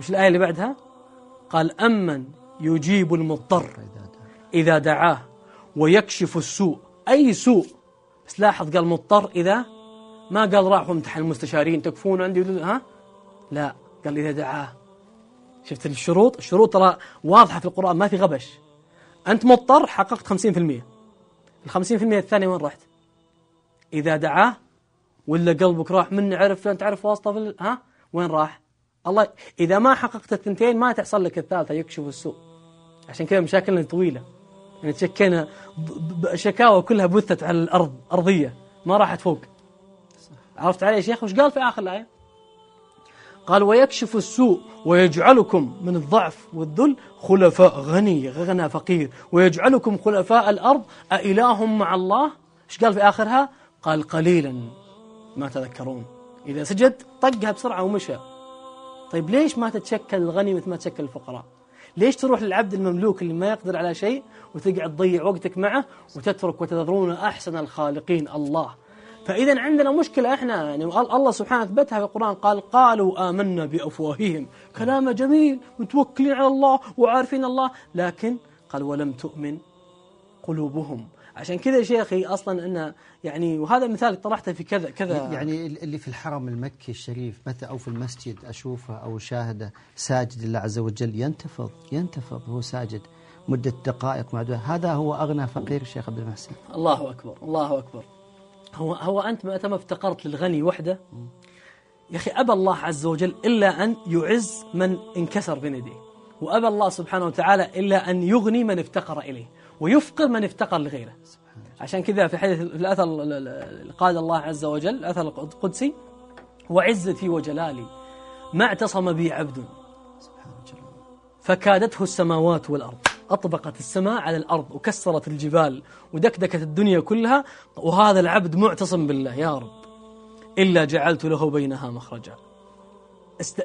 وش الآية اللي بعدها؟ قال أمن يجيب المضطر إذا دعاه ويكشف السوء. أي سوء؟ بس لاحظ قال مضطر إذا ما قال راحوا امتحن المستشارين تكفون عندي ها؟ لا قال إذا دعاه. شفت الشروط؟ الشروط ترى واضحة في القرآن ما في غبش. أنت مضطر حققت 50% ال 50% الثانية وين رحت؟ إذا دعاه ولا قلبك راح من عرف أنت تعرف واسطة في ها؟ وين راح؟ الله إذا ما حققت الثنتين ما تحصل لك الثالثة يكشف السوء. عشان كذا مشاكلنا طويلة. يعني تشكينا شكاوى كلها بثت على الأرض أرضية ما راحت فوق. عرفت علي يا شيخ؟ وش قال في آخر الآية؟ قال ويكشف السوء ويجعلكم من الضعف والذل خلفاء غني غنى فقير. ويجعلكم خلفاء الأرض أإله مع الله. إيش قال في آخرها؟ قال قليلا ما تذكرون. إذا سجد طقها بسرعة ومشى. طيب ليش ما تتشكل الغني مثل ما تشكل الفقراء؟ ليش تروح للعبد المملوك اللي ما يقدر على شيء وتقعد تضيع وقتك معه وتترك وتذرون أحسن الخالقين الله؟ فإذا عندنا مشكلة إحنا يعني الله سبحانه أثبتها في القرآن قال قالوا آمنا بأفواههم. كلام جميل متوكلين على الله وعارفين الله لكن قال ولم تؤمن قلوبهم. عشان كذا شيخي أصلا إنه يعني وهذا مثال طرحته في كذا كذا. يعني اللي في الحرم المكي الشريف متى أو في المسجد أشوفه أو شاهده ساجد لله عز وجل ينتفض ينتفض هو ساجد مدة دقائق معدوده هذا هو أغنى فقير الشيخ عبد المحسن. الله أكبر الله أكبر. هو هو أنت متى ما افتقرت للغني وحده؟ يا أخي أبى الله عز وجل إلا أن يعز من انكسر بين يديه. وأبى الله سبحانه وتعالى إلا أن يغني من افتقر إليه ويفقر من افتقر لغيره. عشان كذا في حديث في الاثر قال الله عز وجل الأثر القدسي وعزتي وجلالي ما اعتصم بي عبد فكادته السماوات والأرض. أطبقت السماء على الأرض وكسرت الجبال ودكدكت الدنيا كلها وهذا العبد معتصم بالله يا رب. إلا جعلت له بينها مخرجا.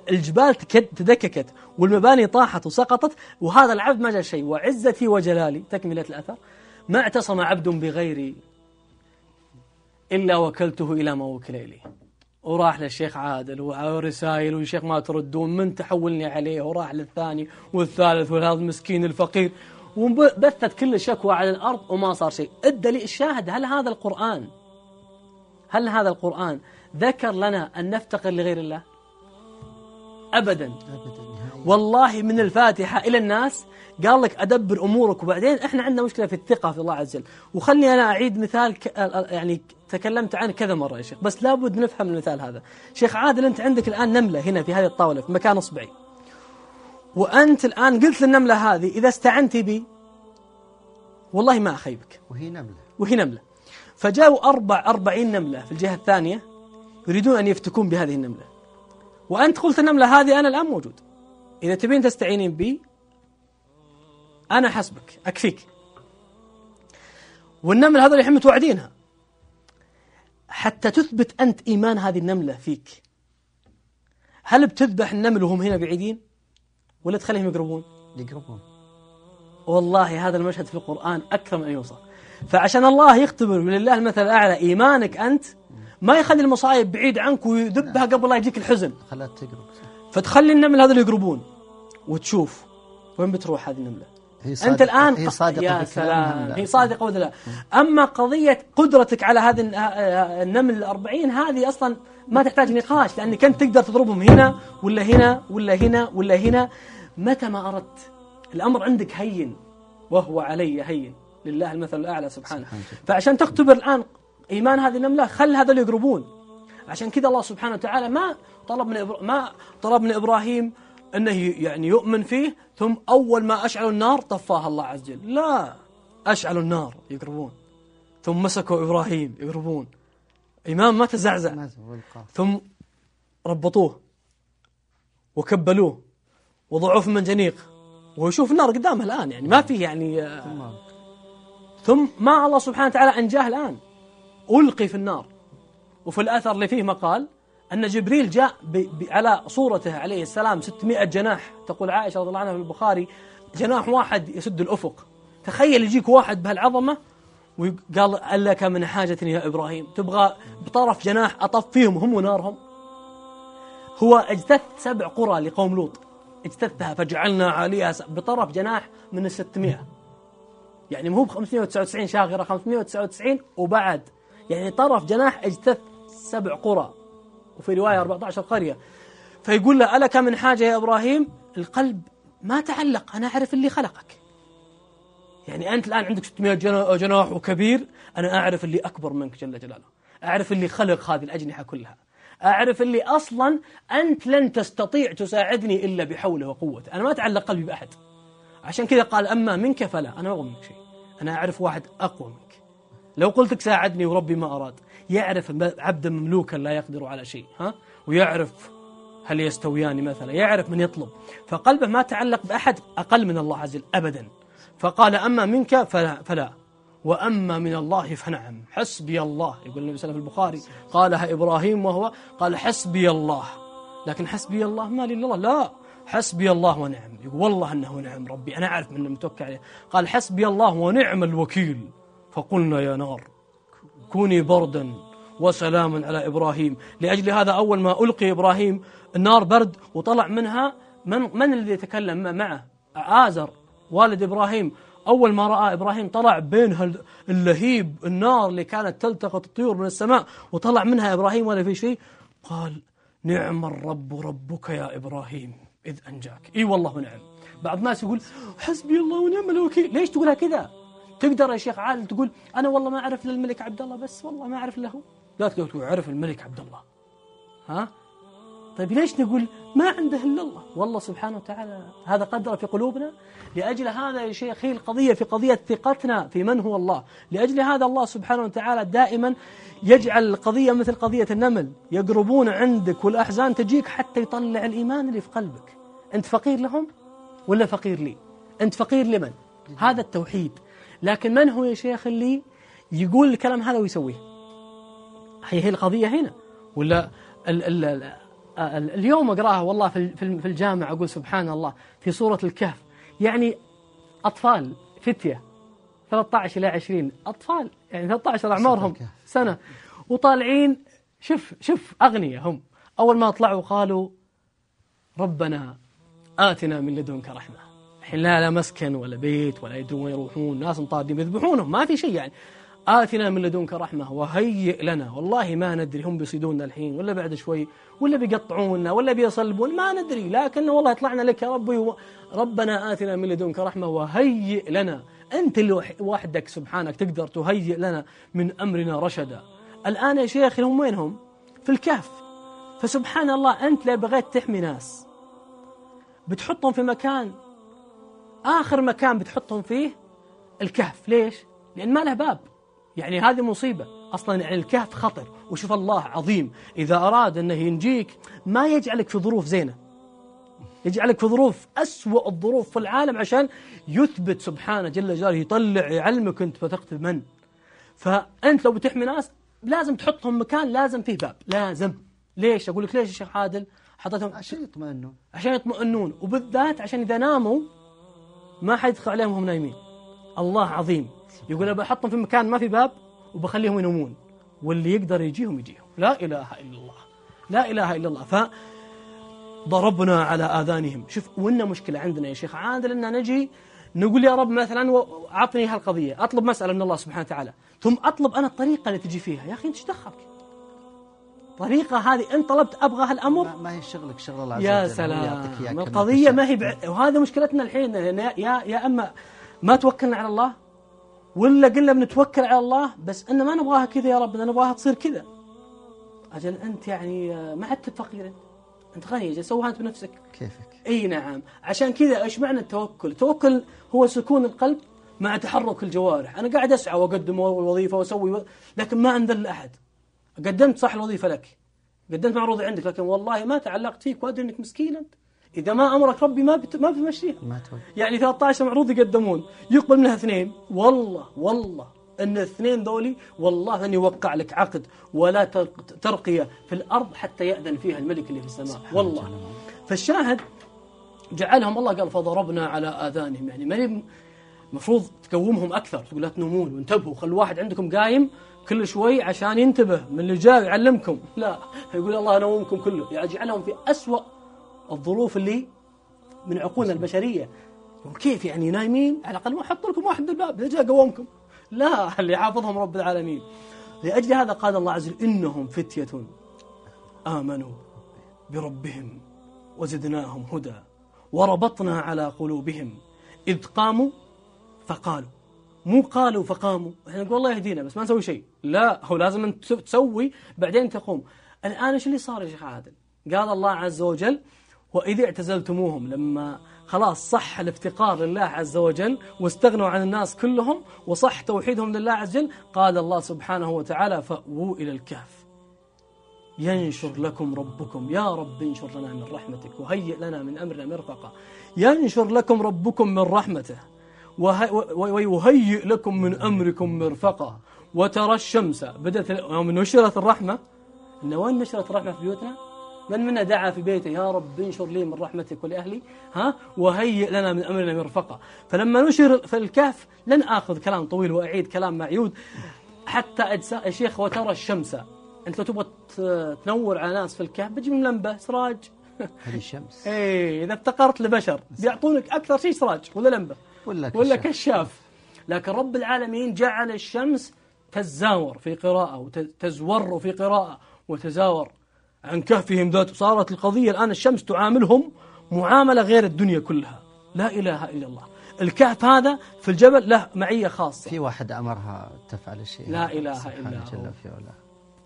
الجبال تدككت والمباني طاحت وسقطت وهذا العبد ما جاء شيء. وعزتي وجلالي تكملة الأثر ما اعتصم عبد بغيري إلا وكلته إلى ما وكل إليه وراح للشيخ عادل ورسائل والشيخ ما تردون من تحولني عليه؟ وراح للثاني والثالث وهذا المسكين الفقير. وبثت كل الشكوى على الأرض وما صار شيء. الدليل الشاهد هل هذا القرآن؟ هل هذا القرآن ذكر لنا أن نفتقر لغير الله؟ أبدا. والله من الفاتحة إلى الناس قال لك أدبر أمورك. وبعدين إحنا عندنا مشكلة في الثقة في الله عز وجل. وخلني أنا أعيد مثال ك... يعني تكلمت عنه كذا مرة يا شيخ. بس لابد نفهم المثال هذا. شيخ عادل أنت عندك الآن نملة هنا في هذه الطاولة في مكان إصبعي. وأنت الآن قلت للنملة هذه إذا استعنت بي والله ما أخيبك. وهي نملة. وهي نملة. فجاءوا أربع أربعين نملة في الجهة الثانية يريدون أن يفتكون بهذه النملة. وأنت قلت النملة هذه أنا الآن موجود. إذا تبين تستعينين بي أنا حسبك أكفيك. والنملة هذا الحين متوعدينها حتى تثبت أنت إيمان هذه النملة فيك. هل بتذبح النمل وهم هنا بعيدين ولا تخليهم يقربون؟ يقربون. والله هذا المشهد في القرآن أكثر من أن يوصف فعشان الله يختبر من الله المثل الأعلى إيمانك أنت ما يخلي المصايب بعيد عنك ويذبها قبل لا يجيك الحزن. خلاها تقرب. فتخلي النمل هذا اللي يقربون وتشوف وين بتروح هذه النملة. هي صادقة أنت الآن هي صادقة يا سلام. هي صادقة ولا لا؟ أما قضية قدرتك على هذه النمل الأربعين هذه أصلا ما تحتاج نقاش لأنك أنت تقدر تضربهم هنا ولا هنا ولا هنا ولا هنا. متى ما أردت الأمر عندك هين وهو علي هين. لله المثل الأعلى سبحانه. فعشان تختبر الآن إيمان هذه النملة خل هذول يقربون. عشان كذا الله سبحانه وتعالى ما طلب من ما طلب من إبراهيم أنه يعني يؤمن فيه ثم أول ما أشعلوا النار طفاها الله عز وجل. لا أشعلوا النار يقربون. ثم مسكوا إبراهيم يقربون. إمام ما تزعزع. ثم ربطوه وكبلوه وضعوه في منجنيق. ويشوف النار قدامه الآن يعني ما فيه يعني ثم ما الله سبحانه وتعالى أنجاه الآن. ألقي في النار. وفي الأثر اللي فيه مقال أن جبريل جاء على صورته عليه السلام 600 جناح. تقول عائشة رضي الله عنها في البخاري جناح واحد يسد الأفق. تخيل يجيك واحد بهالعظمة وقال ألك من حاجة يا إبراهيم. تبغى بطرف جناح أطف فيهم هم ونارهم. هو اجتث سبع قرى لقوم لوط. اجتثها فجعلنا عليها بطرف جناح من ال 600 يعني مو ب 599 شاغرة 599 وبعد يعني طرف جناح اجتث سبع قرى وفي رواية 14 قرية. فيقول له ألك من حاجة يا إبراهيم؟ القلب ما تعلق أنا أعرف اللي خلقك. يعني أنت الآن عندك 600 جناح وكبير أنا أعرف اللي أكبر منك جل جلاله. أعرف اللي خلق هذه الأجنحة كلها. أعرف اللي أصلا أنت لن تستطيع تساعدني إلا بحوله وقوته. أنا ما أتعلق قلبي بأحد. عشان كذا قال أما منك فلا أنا ما أبغى منك شيء. أنا أعرف واحد أقوى منك. لو قلت لك ساعدني وربي ما أراد يعرف عبدا مملوكا لا يقدر على شيء ها؟ ويعرف هل يستويان مثلا يعرف من يطلب. فقلبه ما تعلق بأحد أقل من الله عز وجل أبدا. فقال أما منك فلا, فلا. وأما من الله فنعم. حسبي الله يقول النبي صلى الله عليه وسلم في البخاري. قالها إبراهيم وهو قال حسبي الله. لكن حسبي الله ما لي الله. لا حسبي الله ونعم. يقول والله أنه نعم ربي أنا أعرف من المتوكل عليه. قال حسبي الله ونعم الوكيل. فقلنا يا نار كوني بردا وسلاما على إبراهيم. لأجل هذا أول ما ألقي إبراهيم النار برد وطلع منها من, من الذي يتكلم معه؟ آزر والد إبراهيم. أول ما رأى إبراهيم طلع بين اللهيب النار اللي كانت تلتقط الطيور من السماء وطلع منها إبراهيم ولا في شيء. قال نعم الرب ربك يا إبراهيم إذ أنجاك. إي والله نعم. بعض الناس يقول حسبي الله ونعم الوكيل. ليش تقولها كذا؟ تقدر يا شيخ عادل تقول أنا والله ما أعرف للملك عبد الله بس والله ما أعرف له. لا تقول أعرف الملك عبد الله. ها؟ طيب ليش نقول ما عنده إلا الله؟ والله سبحانه وتعالى هذا قدر في قلوبنا. لأجل هذا يا شيخ هي القضية في قضية ثقتنا في من هو الله. لأجل هذا الله سبحانه وتعالى دائما يجعل القضية مثل قضية النمل. يقربون عندك والأحزان تجيك حتى يطلع الإيمان اللي في قلبك. أنت فقير لهم ولا فقير لي؟ أنت فقير لمن؟ هذا التوحيد. لكن من هو يا شيخ اللي يقول الكلام هذا ويسويه؟ هي هي القضية هنا. ولا ال ال اليوم أقرأها والله في الجامعة أقول سبحان الله في سورة الكهف. يعني أطفال فتية 13 إلى 20 أطفال يعني 13 أعمارهم سنة. وطالعين شوف شوف اغنياء هم أول ما طلعوا قالوا ربنا آتنا من لدنك رحمة. الحين لا لا مسكن ولا بيت ولا يدرون وين يروحون ناس مطاردين يذبحونهم ما في شيء يعني. آتنا من لدنك رحمة وهيئ لنا. والله ما ندري هم بيصيدوننا الحين ولا بعد شوي ولا بيقطعونا ولا بيصلبون ما ندري. لكن والله طلعنا لك يا ربي ربنا آتنا من لدنك رحمة وهيئ لنا. أنت اللي وحدك سبحانك تقدر تهيئ لنا من أمرنا رشدا. الآن يا شيخ هم وين هم في الكهف. فسبحان الله أنت لو بغيت تحمي ناس. بتحطهم في مكان آخر مكان بتحطهم فيه الكهف. ليش؟ لأن ما له باب. يعني هذه مصيبة. أصلا يعني الكهف خطر. وشوف الله عظيم. إذا أراد أنه ينجيك ما يجعلك في ظروف زينة. يجعلك في ظروف أسوأ الظروف في العالم عشان يثبت سبحانه جل جلاله يطلع يعلمك أنت فتقت من فأنت لو بتحمي ناس لازم تحطهم مكان لازم فيه باب. لازم. ليش؟ أقول لك ليش يا شيخ عادل؟ حطيتهم عشان يطمئنون عشان يطمئنون. وبالذات عشان إذا ناموا ما حد يدخل عليهم وهم نايمين. الله عظيم. يقول أنا بحطهم في مكان ما في باب وبخليهم ينومون. واللي يقدر يجيهم يجيهم. لا إله إلا الله. لا إله إلا الله. ف ضربنا على آذانهم. شوف وإن مشكلة عندنا يا شيخ. عادل أن نجي نقول يا رب مثلا أعطني هالقضية. أطلب مسألة من الله سبحانه وتعالى. ثم أطلب أنا الطريقة اللي تجي فيها. يا أخي أنت دخلك؟ طريقة هذه أنت طلبت أبغى هالأمر؟ ما هي شغلك شغل الله عز يا سلام. القضية ما هي بع... وهذا مشكلتنا الحين. يا يا أما ما توكلنا على الله ولا قلنا بنتوكل على الله بس إن ما نبغاها كذا يا رب نبغاها تصير كذا. أجل أنت يعني ما عدت فقير أنت. أنت غني أجل سوها أنت بنفسك. كيفك؟ إي نعم. عشان كذا إيش معنى التوكل؟ التوكل هو سكون القلب مع تحرك الجوارح. أنا قاعد أسعى وأقدم الوظيفه وأسوي و... لكن ما أنذل أحد. قدمت صح الوظيفة لك. قدمت معروض عندك لكن والله ما تعلقت فيك وأدري إنك مسكين أنت. إذا ما أمرك ربي ما بت... ما بتمشيها. ما يعني 13 معروض يقدمون. يقبل منها اثنين. والله والله. إن الاثنين ذولي والله أن يوقع لك عقد ولا ترقية في الأرض حتى يأذن فيها الملك اللي في السماء. والله. فالشاهد جعلهم الله قال فضربنا على آذانهم. يعني ما المفروض تقومهم أكثر. تقول لا تنومون وانتبهوا خلوا واحد عندكم قايم كل شوي عشان ينتبه من اللي جاي يعلمكم. لا يقول الله أنومكم كله. يعني جعلهم في أسوأ الظروف اللي من عقولنا البشرية. كيف يعني نايمين؟ على الأقل ما أحط لكم واحد الباب. إذا جاء قومكم. لا اللي حافظهم رب العالمين. لأجل هذا قال الله عز وجل إنهم فتية آمنوا بربهم وزدناهم هدى وربطنا على قلوبهم إذ قاموا فقالوا. مو قالوا فقاموا. إحنا نقول الله يهدينا بس ما نسوي شيء. لا هو لازم أنت تسوي بعدين تقوم. الآن إيش اللي صار يا شيخ عادل؟ قال الله عز وجل وإذ اعتزلتموهم لما خلاص صح الافتقار لله عز وجل واستغنوا عن الناس كلهم وصح توحيدهم لله عز وجل قال الله سبحانه وتعالى فأووا إلى الكهف. ينشر لكم ربكم. يا رب انشر لنا من رحمتك وهيئ لنا من أمرنا مرفقا. ينشر لكم ربكم من رحمته. ويهيئ لكم من أمركم مرفقا وترى الشمس. بدأت يوم نشرت الرحمة. إن وين نشرت الرحمة في بيوتنا؟ من منا دعا في بيته؟ يا رب انشر لي من رحمتك ولأهلي. ها؟ وهيئ لنا من أمرنا مرفقا فلما نشر في الكهف لن آخذ كلام طويل وأعيد كلام معيود. حتى أجساء يا شيخ وترى الشمس. أنت لو تبغى تنور على ناس في الكهف بتجيب لمبة سراج. هذه الشمس. إيه إذا افتقرت لبشر بيعطونك أكثر شيء سراج ولا لمبة. ولا كشاف, ولا كشاف؟ لكن رب العالمين جعل الشمس تزاور في قراءة وتزور في قراءة وتزاور عن كهفهم ذات. صارت القضية الآن الشمس تعاملهم معاملة غير الدنيا كلها. لا إله إلا الله. الكهف هذا في الجبل له معية خاصة. في واحد أمرها تفعل الشيء لا إله إلا هو.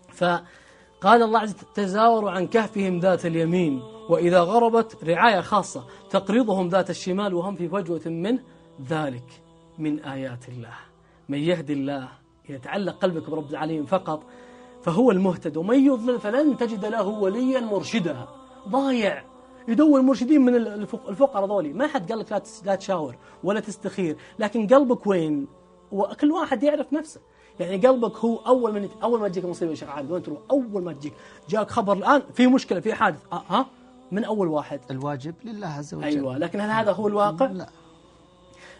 فقال الله عز وجل تزاوروا عن كهفهم ذات اليمين وإذا غربت رعاية خاصة تقرضهم ذات الشمال وهم في فجوة من ذلك من آيات الله. من يهدي الله يتعلق قلبك برب العالمين فقط فهو المهتد. ومن يضلل فلن تجد له وليا مرشدا. ضايع. يدور مرشدين من الفقراء ذولي. ما حد قال لك لا تشاور ولا تستخير. لكن قلبك وين؟ وكل واحد يعرف نفسه. يعني قلبك هو أول من أول ما تجيك مصيبه يا شيخ عادل. وين تروح؟ أول ما تجيك. جاك خبر الآن. في مشكلة في حادث. ها من أول واحد؟ الواجب لله عز وجل. أيوه. لكن هل هذا هو الواقع؟ لا.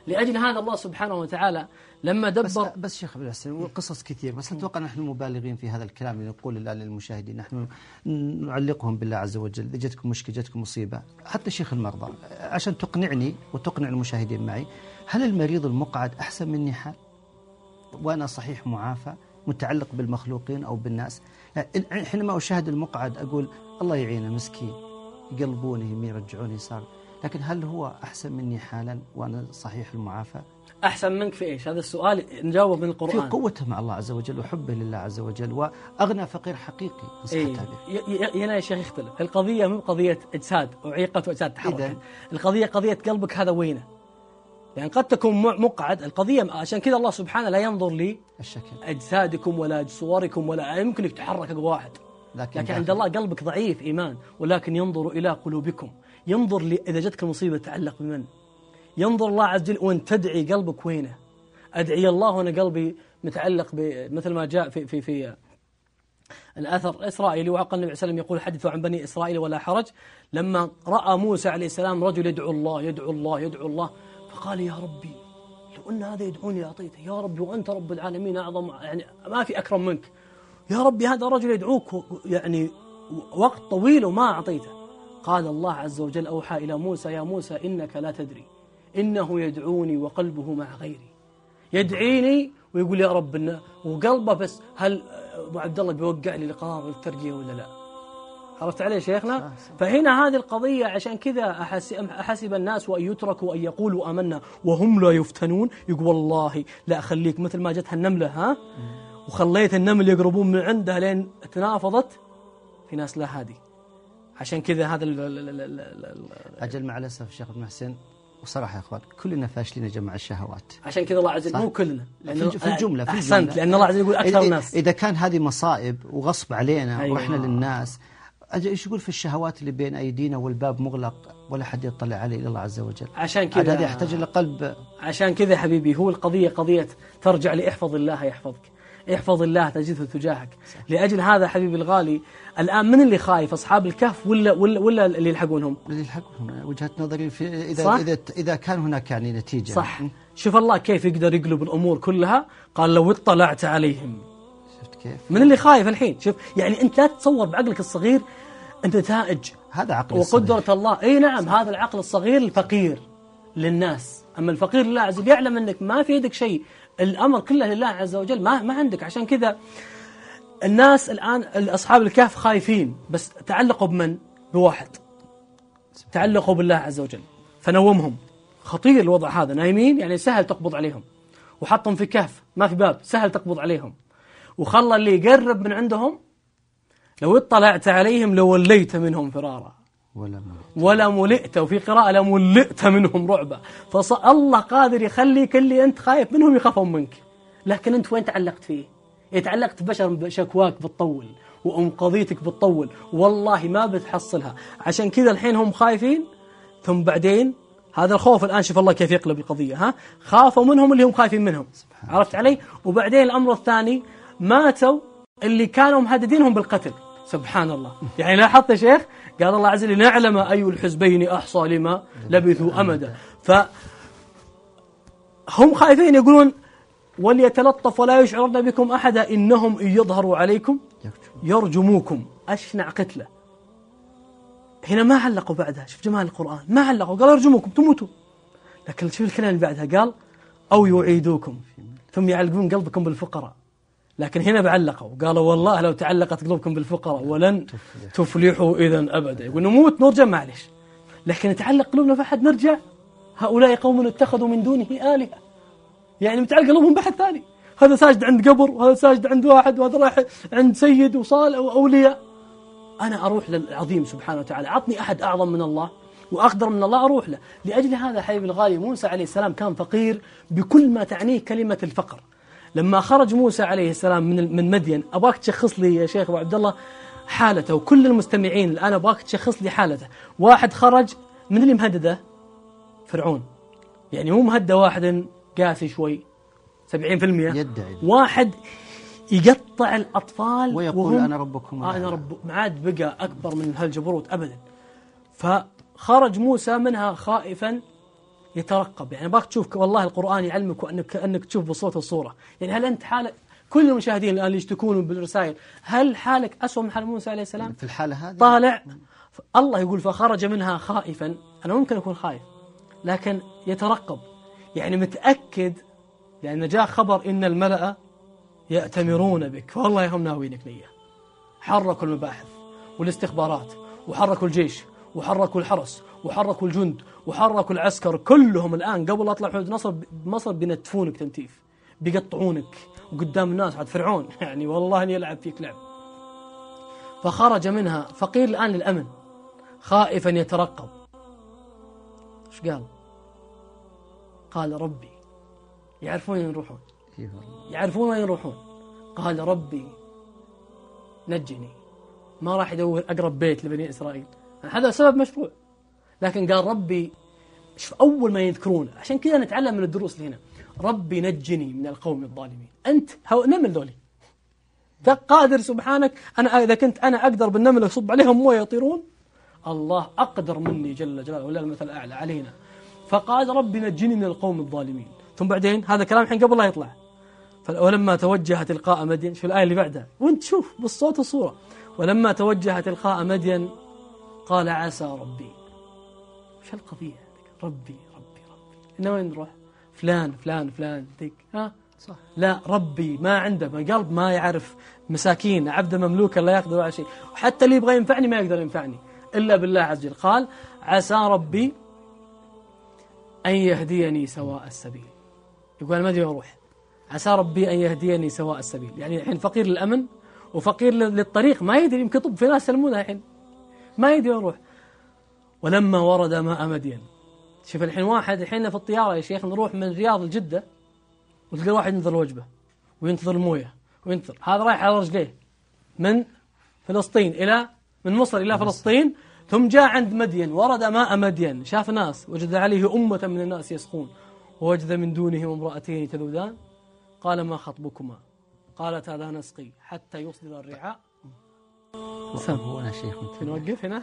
لأجل هذا الله سبحانه وتعالى لما دبر بس, بس شيخ عبد الحسن وقصص كثير بس أتوقع نحن مبالغين في هذا الكلام نقول الآن للمشاهدين نحن نعلقهم بالله عز وجل اذا جتكم مشكلة جتكم مصيبة. حتى شيخ المرضى عشان تقنعني وتقنع المشاهدين معي هل المريض المقعد أحسن مني حال؟ وأنا صحيح معافى متعلق بالمخلوقين أو بالناس؟ حينما أشاهد المقعد أقول الله يعينه مسكين يقلبونه يمين يرجعونه يسار. لكن هل هو أحسن مني حالا وأنا صحيح المعافى؟ أحسن منك في إيش؟ هذا السؤال نجاوب من القرآن. في قوته مع الله عز وجل وحبه لله عز وجل وأغنى فقير حقيقي إيه. هنا يا شيخ يختلف. القضية مو قضية أجساد أعيقة وأجساد تحركت القضية قضية قلبك هذا وينه؟ يعني قد تكون مقعد. القضية عشان كذا الله سبحانه لا ينظر لي الشكل. أجسادكم ولا صوركم ولا يمكنك تحرك واحد. لكن, لكن عند الله قلبك ضعيف إيمان ولكن ينظر إلى قلوبكم. ينظر لي إذا جتك المصيبة تتعلق بمن؟ ينظر الله عز وجل وأنت تدعي قلبك وينه؟ أدعي الله وأنا قلبي متعلق مثل ما جاء في في في الأثر الإسرائيلي وعقل النبي عليه وسلم يقول حدثوا عن بني إسرائيل ولا حرج. لما رأى موسى عليه السلام رجل يدعو الله يدعو الله يدعو الله فقال يا ربي لو أن هذا يدعوني لأعطيته يا ربي وأنت رب العالمين أعظم يعني ما في أكرم منك. يا ربي هذا رجل يدعوك يعني وقت طويل وما أعطيته. قال الله عز وجل أوحى إلى موسى يا موسى إنك لا تدري إنه يدعوني وقلبه مع غيري. يدعيني ويقول يا رب وقلبه بس هل أبو عبد الله بيوقع لي القرار الترقية ولا لا؟ عرفت عليه شيخنا؟ فهنا هذه القضية عشان كذا أحسب الناس وأن يتركوا أن يقولوا آمنا وهم لا يفتنون. يقول والله لا أخليك مثل ما جتها النملة ها؟ وخليت النمل يقربون من عندها لين تنافضت في ناس لا هادي عشان كذا هذا أجل مع الأسف شيخ ابن حسين وصراحة يا أخوان كلنا فاشلين جماعة الشهوات. عشان كذا الله عز وجل مو كلنا لأنه في الجملة في أحسنت لأن الله عز وجل يقول أكثر الناس. إذا كان هذه مصائب وغصب علينا أيوة. ورحنا للناس إيش يقول في الشهوات اللي بين أيدينا والباب مغلق ولا حد يطلع عليه إلا الله عز وجل؟ عشان كذا هذا يحتاج إلى قلب. عشان كذا حبيبي هو القضية قضية ترجع لاحفظ الله يحفظك. احفظ الله تجده تجاهك صح. لأجل هذا حبيبي الغالي الآن من اللي خايف؟ أصحاب الكهف ولا ولا, ولا اللي يلحقونهم اللي يلحقونهم وجهة نظري في اذا صح؟ اذا إذا كان هناك يعني نتيجة. صح. شوف الله كيف يقدر يقلب الأمور كلها. قال لو اطلعت عليهم. شفت كيف؟ من اللي خايف الحين؟ شوف يعني أنت لا تتصور بعقلك الصغير أنت نتائج. هذا عقل وقدرة الله. إي نعم هذا العقل الصغير الفقير للناس. أما الفقير لله عز وجل يعلم أنك ما في يدك شيء. الأمر كله لله عز وجل ما ما عندك. عشان كذا الناس الآن اصحاب الكهف خايفين. بس تعلقوا بمن؟ بواحد. تعلقوا بالله عز وجل. فنومهم. خطير الوضع هذا. نايمين؟ يعني سهل تقبض عليهم. وحطهم في كهف. ما في باب. سهل تقبض عليهم. وخلى اللي يقرب من عندهم لو اطلعت عليهم لوليت منهم فرارا. ولا ملئت. وفي قراءة لملئت منهم رعبا فالله قادر يخليك اللي أنت خايف منهم يخافون منك. لكن أنت وين تعلقت فيه؟ إيه تعلقت بشر شكواك بتطول وأم قضيتك بتطول. والله ما بتحصلها. عشان كذا الحين هم خايفين ثم بعدين هذا الخوف الآن شوف الله كيف يقلب القضية ها؟ خافوا منهم اللي هم خايفين منهم. عرفت علي؟ وبعدين الأمر الثاني ماتوا اللي كانوا مهددينهم بالقتل. سبحان الله. يعني لاحظت يا شيخ؟ قال الله عز وجل نعلم أي الحزبين أحصى لما لبثوا أمدا. فهم خايفين يقولون وليتلطف ولا يشعرن بكم أحدا إنهم إن يظهروا عليكم يرجموكم. أشنع قتلة. هنا ما علقوا بعدها. شوف جمال القرآن. ما علقوا. قال يرجموكم تموتوا. لكن شوف الكلام اللي بعدها. قال أو يعيدوكم. ثم يعلقون قلبكم بالفقراء. لكن هنا بعلقوا. قالوا والله لو تعلقت قلوبكم بالفقراء ولن تفلحوا إذا أبدا. يقول نموت نرجع؟ معلش لكن يتعلق قلوبنا فحد نرجع؟ هؤلاء قوم اتخذوا من دونه آلهة. يعني متعلق قلوبهم بحد ثاني. هذا ساجد عند قبر وهذا ساجد عند واحد وهذا رايح عند سيد وصالح وأولياء أنا أروح للعظيم سبحانه وتعالى. عطني أحد أعظم من الله وأقدر من الله أروح له. لأجل هذا حبيبي الغالي موسى عليه السلام كان فقير بكل ما تعنيه كلمة الفقر. لما خرج موسى عليه السلام من من مدين ابغاك تشخص لي يا شيخ أبو عبد الله حالته وكل المستمعين الآن ابغاك تشخص لي حالته. واحد خرج من اللي مهدده؟ فرعون. يعني مو مهدده واحد قاسي شوي 70% يدعي. واحد يقطع الأطفال ويقول وهم أنا ربكم أنا رب ما عاد بقى أكبر من هالجبروت ابدا. فخرج موسى منها خائفا يترقب. يعني باك تشوف والله القرآن يعلمك وأنك أنك تشوف بالصوت والصورة يعني هل أنت حالك كل المشاهدين الآن اللي يشتكون بالرسائل هل حالك أسوأ من حال موسى عليه السلام؟ في الحالة هذه؟ طالع. الله يقول فخرج منها خائفا. أنا ممكن أكون خايف لكن يترقب. يعني متأكد لأن جاء خبر إن الملأ يأتمرون بك. والله هم ناويينك نية. حركوا المباحث والاستخبارات وحركوا الجيش. وحركوا الحرس وحركوا الجند وحركوا العسكر كلهم الآن قبل أطلع حدود نصر مصر بينتفونك تنتيف بيقطعونك وقدام الناس عاد فرعون. يعني والله أني يلعب فيك لعب. فخرج منها فقير الآن للأمن خائفا يترقب. إيش قال؟ قال ربي يعرفون وين يروحون؟ يعرفون وين يروحون؟ قال ربي نجني. ما راح يدور أقرب بيت لبني إسرائيل. هذا سبب مشروع. لكن قال ربي شوف أول ما يذكرون عشان كذا نتعلم من الدروس اللي هنا. ربي نجني من القوم الظالمين. أنت نمل ذولي قادر سبحانك أنا إذا كنت أنا أقدر بالنمل أصب عليهم مويه يطيرون. الله أقدر مني جل جلاله ولا المثل الأعلى علينا. فقال ربي نجني من القوم الظالمين. ثم بعدين هذا كلام الحين قبل لا يطلع. ولما توجه تلقاء مدين في الآية اللي بعدها. وانت شوف بالصوت والصورة. ولما توجه تلقاء مدين قال عسى ربي. وش القضية ربي ربي ربي. إنه وين نروح؟ فلان فلان فلان ذيك ها؟ صح. لا ربي ما عنده قلب ما يعرف مساكين عبد مملوكا لا يقدر على شيء وحتى اللي يبغى ينفعني ما يقدر ينفعني إلا بالله عز وجل. قال عسى ربي أن يهديني سواء السبيل. يقول ما أدري أروح. عسى ربي أن يهديني سواء السبيل. يعني الحين فقير للأمن وفقير للطريق ما يدري يمكن طب في ناس يسلمونها الحين. ما يدري يروح. ولما ورد ماء مدين. شوف الحين واحد الحين في الطيارة يا شيخ نروح من الرياض لجدة وتلقى واحد ينتظر الوجبة وينتظر الموية وينتظر. هذا رايح على رجليه. من فلسطين إلى من مصر إلى فلسطين ثم جاء عند مدين. ورد ماء مدين. شاف ناس وجد عليه أمة من الناس يسقون. ووجد من دونهم امرأتين تذودان قال ما خطبكما؟ قالت هذا نسقي حتى يصدر الرعاء. هو شيخ نوقف هنا؟